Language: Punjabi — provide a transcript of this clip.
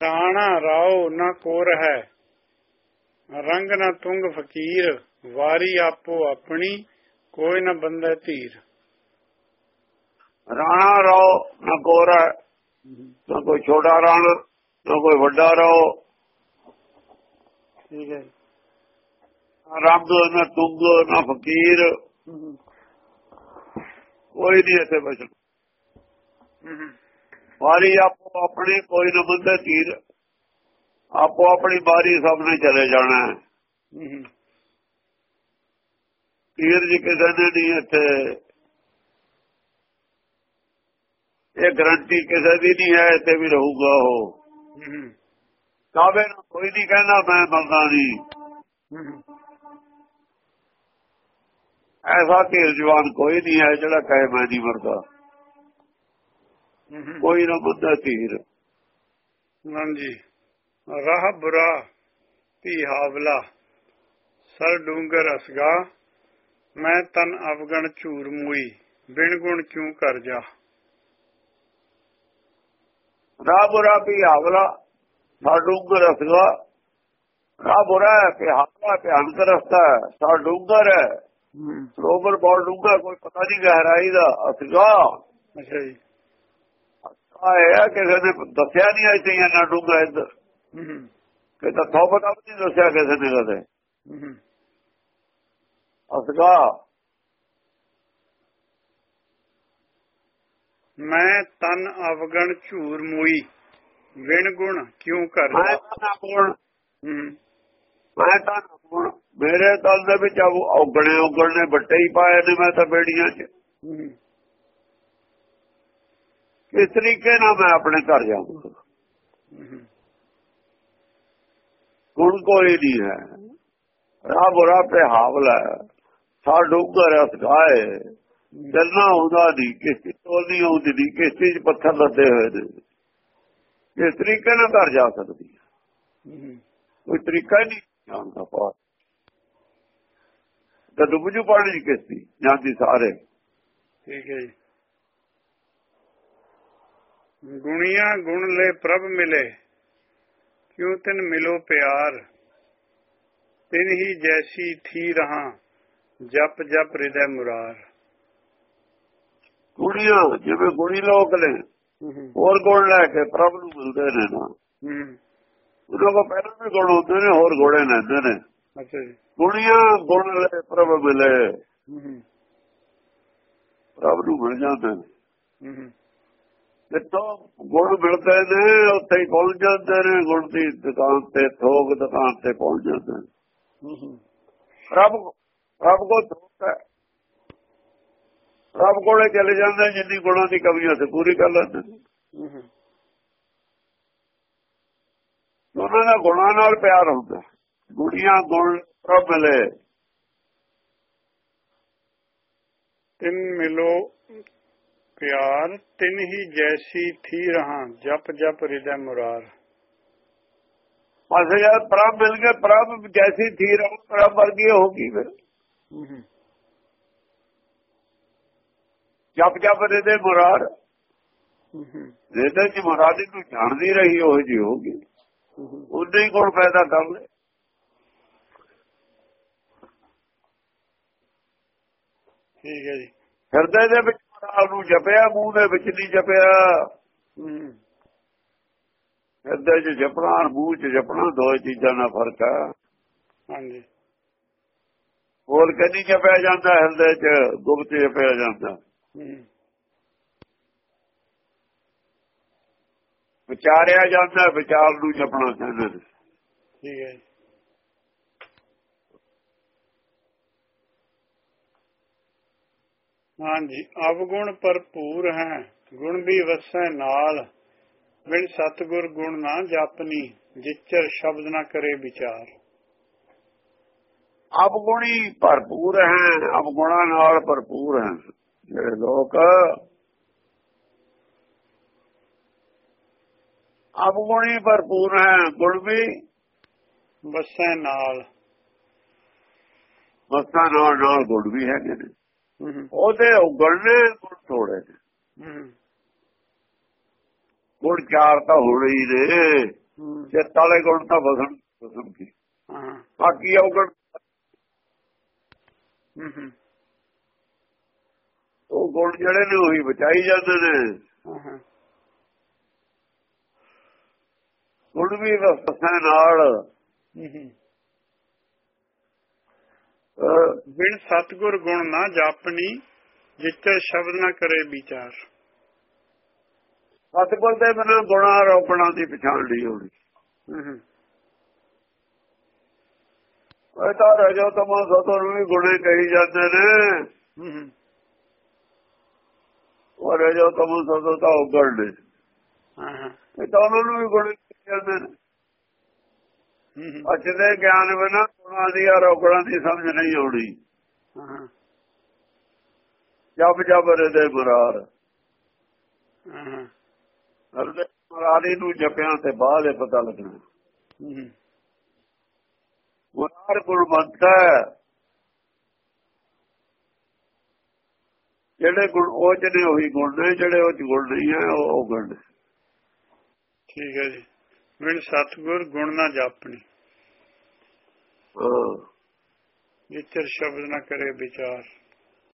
ਰਾਣਾ ਰਾਓ ਨਾ ਕੋਰ ਹੈ। ਰੰਗ ਨਾ ਤੁੰਗ ਫਕੀਰ ਵਾਰੀ ਆਪੋ ਆਪਣੀ ਕੋਈ ਨਾ ਬੰਦਾ ਧੀਰ। ਰਾਣਾ ਰਾਓ ਨਾ ਕੋਰਾ ਨਾ ਕੋਈ ਛੋਟਾ ਰਾਣਾ ਨਾ ਕੋਈ ਵੱਡਾ ਰਾਓ। ਠੀਕ ਹੈ ਨਾ ਰੰਗ ਨਾ ਤੁੰਗ ਨਾ ਫਕੀਰ। ਕੋਈ ਨਹੀਂ ਇੱਥੇ ਬਚਣ ਵਾਰੀ ਆਪੋ ਆਪਣੀ ਕੋਈ ਨਾ ਬੰਦੇ ਧੀਰ ਆਪੋ ਆਪਣੀ ਬਾਰੀ ਸਭ ਨੇ ਚਲੇ ਜਾਣਾ। ਹੈ ਧੀਰ ਜੀ ਕਿਸੇ ਨੇ ਨਹੀਂ ਇੱਥੇ। ਇਹ ਗਰੰਟੀ ਕਿਸੇ ਦੀ ਨਹੀਂ ਹੈ ਇੱਥੇ ਵੀ ਰਹੂਗਾ ਉਹ। ਕਾਵੇ ਨੂੰ ਕੋਈ ਨਹੀਂ ਕਹਿੰਦਾ ਮੈਂ ਮਰਦਾ ਨਹੀਂ। ਐਸਾ ਧੀਰ ਜਵਾਨ ਕੋਈ ਨਹੀਂ ਹੈ ਜਿਹੜਾ ਕਹੇ ਮੈਂ ਨਹੀਂ ਮਰਦਾ। ਕੋਈ ਨਾ ਬੰਦਾ ਧੀਰ। ਹਾਂਜੀ। ਰਾਹ ਬੁਰਾ ਧੀ ਹਾਵਲਾ। ਸਰ ਡੂੰਗਰ ਅਸਗਾ। ਮੈਂ ਤਨ ਅਵਗਣ ਝੂਰ ਮੂਈ। ਬਿਨ ਗੁਣ ਕਿਉ ਕਰ ਜਾ? ਰਾਹ ਬੁਰਾ ਵੀ ਹਾਵਲਾ। ਸਾਡੂੰਗਰ ਰਸਗਾ ਰਾਹ ਬੁਰਾ ਹੈ ਕਿ ਹਾਵਲਾ ਭਿਆਨਕ ਰਸਤਾ ਹੈ। ਸਾਡੂੰਗਰ ਹੈ। ਸਰੋਵਰ ਬਹੁਤ ਡੂੰਘਾ ਕੋਈ ਪਤਾ ਨਹੀਂ ਗਹਿਰਾਈ ਦਾ। ਅਸਗਾ। ਅੱਛਾ ਜੀ। ਆਇਆ ਕਿਸੇ ਨੇ ਦੱਸਿਆ ਨਹੀਂ ਇੱਥੇ ਇੰਨਾ ਡੂੰਘਾ ਇੱਧਰ। ਕਿ ਤਾਂ ਪਤਾ ਵੀ ਨਹੀਂ ਦੱਸਿਆ ਕਿਸੇ ਨੇ ਕਦੇ। ਅਸਗਾ। ਮੈਂ ਤਨ ਅਵਗਣ ਝੂਰ ਮੂਈ ਵਿਣ ਗੁਣ ਕਿਉ ਕਰ ਮੈਂ ਜਾ ਤਾਂ ਗੁਣ ਹੂੰ ਮੈਂ ਤਾਂ ਗੁਣ ਮੇਰੇ ਤਲ ਦੇ ਵਿੱਚ ਔਗਣੇ ਔਗਣੇ ਬੱਟੇ ਹੀ ਪਾਏ ਨੇ ਮੈਂ ਤਾਂ ਬੇੜੀਆਂ 'ਚ। ਕਿਸ ਤਰੀਕੇ ਨਾਲ ਮੈਂ ਆਪਣੇ ਘਰ ਜਾਵਾਂ। ਗੁਣ ਕੋਈ ਨਹੀਂ ਹੈ। ਰਾਹ ਬੁਰਾ ਤੇ ਹਾਵਲਾ ਸਾ ਡੂੰਘਰ ਰਸ ਗਾਏ ਚੱਲਣਾ ਹੁੰਦਾ ਨਹੀਂ ਕਿਸੇ ਤੋਂ ਨਹੀਂ ਆਉਂਦੀ ਨਹੀਂ ਕਿਸੇ ਚ ਪੱਥਰ ਲੱਦੇ ਹੋਏ ਨੇ। ਇਸ ਤਰੀਕੇ ਨਾਲ ਘਰ ਜਾ ਸਕਦੀ ਹੈ। ਕੋਈ ਤਰੀਕਾ ਨਹੀਂ ਜਾਣਦਾ ਪਾਰ ਤੇ ਡੁੱਬਜੂ ਪਾਣੀ ਕਿਸਤੀ ਜਾਂਦੀ ਸਾਰੇ। ਠੀਕ ਹੈ ਜੀ। ਗੁਣੀਆਂ ਗੁਣ ਲੈ ਪ੍ਰਭ ਮਿਲੇ ਕਿਉ ਤਿਨ ਮਿਲੋ ਪਿਆਰ? ਤਿਨ ਹੀ ਜੈਸੀ ਥੀ ਰਹਾ ਜਪ ਜਪ ਹਿਰਦੈ ਮੁਰਾਰ। ਕੁੜੀਆਂ ਜਿਵੇਂ ਗੁਣੀ ਲੋਕ ਨੇ ਹੋਰ ਗੁਣ ਲੈ ਕੇ ਪ੍ਰਭ ਨੂੰ ਮਿਲਦੇ ਨੇ ਨਾ। ਹੂੰ। ਉਹਨਾਂ ਕੋਲ ਪਹਿਲਾਂ ਵੀ ਗੁਣ ਹੁੰਦੇ ਨੇ ਹੋਰ ਗੋੜੇ ਲੈਂਦੇ ਨੇ। ਅੱਛਾ ਜੀ। ਗੁਣੀਆਂ ਗੁਣ ਲੈ ਪ੍ਰਭ ਮਿਲੇ। ਪ੍ਰਭ ਨੂੰ ਮਿਲ ਜਾਂਦੇ ਨੇ। ਹੂੰ। ਜਿੱਥੋਂ ਗੁਣ ਮਿਲਦੇ ਨੇ ਉੱਥੇ ਹੀ ਪਹੁੰਚ ਜਾਂਦੇ ਨੇ ਗੁਣ ਦੀ ਦੁਕਾਨ ਤੇ ਥੋਕ ਦੁਕਾਨ ਤੇ ਪਹੁੰਚ ਜਾਂਦੇ ਨੇ। ਰੱਬ ਰੱਬ ਕੋ ਥੋਕ ਹੈ। ਰੱਬ ਕੋਲੇ ਚਲੇ ਜਾਂਦੇ ਜਿੰਨੀ ਗੁਣਾਂ ਦੀ ਕਮੀ ਉੱਥੇ ਪੂਰੀ ਕਰ ਲੈਂਦੇ ਉਹਨਾਂ ਦਾ ਗੁਣਾਂ ਨਾਲ ਪਿਆਰ ਹੁੰਦਾ। ਗੁੜੀਆਂ ਗੁਣ ਪ੍ਰਭ ਮਿਲੇ। ਤਿਨ ਮਿਲੋ ਪਿਆਰ ਤਿਨ ਹੀ ਜੈਸੀ ਥੀ ਰਹਾ ਜਪ ਜਪ ਹਿਰਦੈ ਮੁਰਾਰ। ਬਸ ਜਦ ਪ੍ਰਭ ਮਿਲ ਗਏ ਪ੍ਰਭ ਜੈਸੀ ਥੀ ਰਹਾ ਪ੍ਰਭ ਵਰਗੀ ਹੋਗੀ ਫਿਰ। ਹੂੰ ਜਪ ਜਪ ਦੇ ਦੇ ਮੁਰਾਰ। ਹੂੰ ਜਿਹਦੇ ਚ ਮੁਰਾਦੀ ਨੂੰ ਜਾਣਦੀ ਰਹੀ ਉਹ ਜੀ ਹੋਗੀ ਹੂੰ ਉਹਦੇ ਹੀ ਗੁਣ ਪੈਦਾ ਕਰ ਲੈ। ਠੀਕ ਹੈ ਜੀ। ਹਿਰਦੇ ਦੇ ਵਿੱਚ ਮੁਰਾਰ ਨੂੰ ਜਪਿਆ ਮੂੰਹ ਦੇ ਵਿੱਚ ਨਹੀਂ ਜਪਿਆ। ਹਿਰਦੇ 'ਚ ਜਪਣਾ ਮੂੰਹ 'ਚ ਜਪਣਾ ਦੋ ਚੀਜ਼ਾਂ ਦਾ ਫ਼ਰਕ ਹੈ ਹਾਂਜੀ। ਬੋਲ ਕੇ ਨਹੀਂ ਜਪਿਆ ਜਾਂਦਾ ਹਿਰਦੇ 'ਚ? ਗੁਪਤ ਜਪਿਆ ਜਾਂਦਾ। ਵਿਚਾਰਿਆ ਜਾਂਦਾ ਵਿਚਾਰ ਨੂੰ ਜਪਣਾ ਚਾਹੁੰਦੇ ਠੀਕ ਹੈ ਹਾਂਜੀ ਅਵਗੁਣ ਭਰਪੂਰ ਹੈ ਗੁਣ ਵੀ ਵਸੈ ਨਾਲ। ਬਿਨ ਸਤਗੁਰ ਗੁਣ ਨਾ ਜਾਪਨੀ ਜਿਚਰ ਸ਼ਬਦ ਨਾ ਕਰੇ ਵਿਚਾਰ। ਅਵਗੁਣੀ ਭਰਪੂਰ ਹੈ ਅਵਗੁਣਾ ਨਾਲ ਭਰਪੂਰ ਹੈ। ਜਿਹੜੇ ਲੋਕ ਅਵਗੁਣੀ ਭਰਪੂਰ ਹੈ ਗੁਣ ਵੀ ਵਸੈ ਨਾਲ। ਮਸਤਾਂ ਨਾਲ ਨਾਲ ਗੁਣ ਵੀ ਹੈਗੇ ਨੇ। ਉਹਦੇ ਉਗਣ ਨੇ ਗੁਣ ਥੋੜੇ ਨੇ ਗੁਣ ਚਾਰ ਤਾਂ ਹੀ ਨੇ। ਹੂੰ। ਚਿੱਤ ਵਾਲੇ ਗੁਣ ਤਾਂ ਵਸਣ ਵਸਣ ਕੀ ਬਾਕੀ ਹੂੰ ਉਹ ਗੁਣ ਜਿਹੜੇ ਨੇ ਉਹੀ ਬਚਾਈ ਜਾਂਦੇ ਨੇ। ਗੁਣ ਵੀ ਵਸਣ ਨਾਲ। ਬਿਨ ਸਤਗੁਰ ਗੁਣ ਨਾ ਜਾਪਣੀ ਜਿੱਤੇ ਸ਼ਬਦ ਨਾ ਕਰੇ ਵਿਚਾਰ। ਸਤਿਗੁਰ ਦੇ ਬਿਨਾਂ ਗੁਣਾ ਰੋਪਣਾ ਦੀ ਪਛਾਣ ਨਹੀਂ ਹੋਣੀ। ਹੂੰ ਹੂੰ। ਇਹ ਤਾਂ ਰਜੋ ਤਮੋ ਸਤੋ ਨੂੰ ਵੀ ਗੁਣੇ ਕਹੀ ਜਾਂਦੇ ਨੇ। ਹੂੰ ਹੂੰ। ਉਹ ਰਜੋ ਤਮੋ ਸਤੋ ਤਾਂ ਉਗੜ ਨੇ ਹਾਂ ਹਾਂ। ਇਹ ਤਾਂ ਉਹਨਾਂ ਨੂੰ ਵੀ ਗੁਣੇ ਕਹੀ ਜਾਂਦੇ ਨੇ। ਹੂੰ ਹੂੰ ਅੱਜ ਦੇ ਗਿਆਨ ਬਿਨਾਂ ਗੁਣਾਂ ਦੀ ਰੋਕੜਾਂ ਦੀ ਸਮਝ ਨਹੀਂ ਆਉਣੀ। ਜਬ ਜਬ ਹਿਰਦੇ ਹਾਂ ਹਿਰਦੇ ਮੁਰਾਰੀ ਨੂੰ ਜਪਿਆਂ ਤੇ ਬਾਅਦ ਇਹ ਪਤਾ ਲੱਗਣਾ। ਮੁਰਾਰ ਗੁਣਵੰਤ ਹੈ। ਜਿਹੜੇ ਗੁਣ ਉਹ ਚ ਨੇ ਉਹੀ ਗੁਣ ਨੇ ਜਿਹੜੇ ਉਹ ਚ ਗੁਣ ਨਹੀਂ ਹੈ ਉਹ ਗੁਣ ਠੀਕ ਹੈ ਜੀ। ਬਿਨ ਸਤਗੁਰ ਗੁਣ ਨਾ ਜਾਪਣੀ। ਹਾਂ। ਜਿੱਤਰ ਸ਼ਬਦ ਨਾ ਕਰੇ ਵਿਚਾਰ।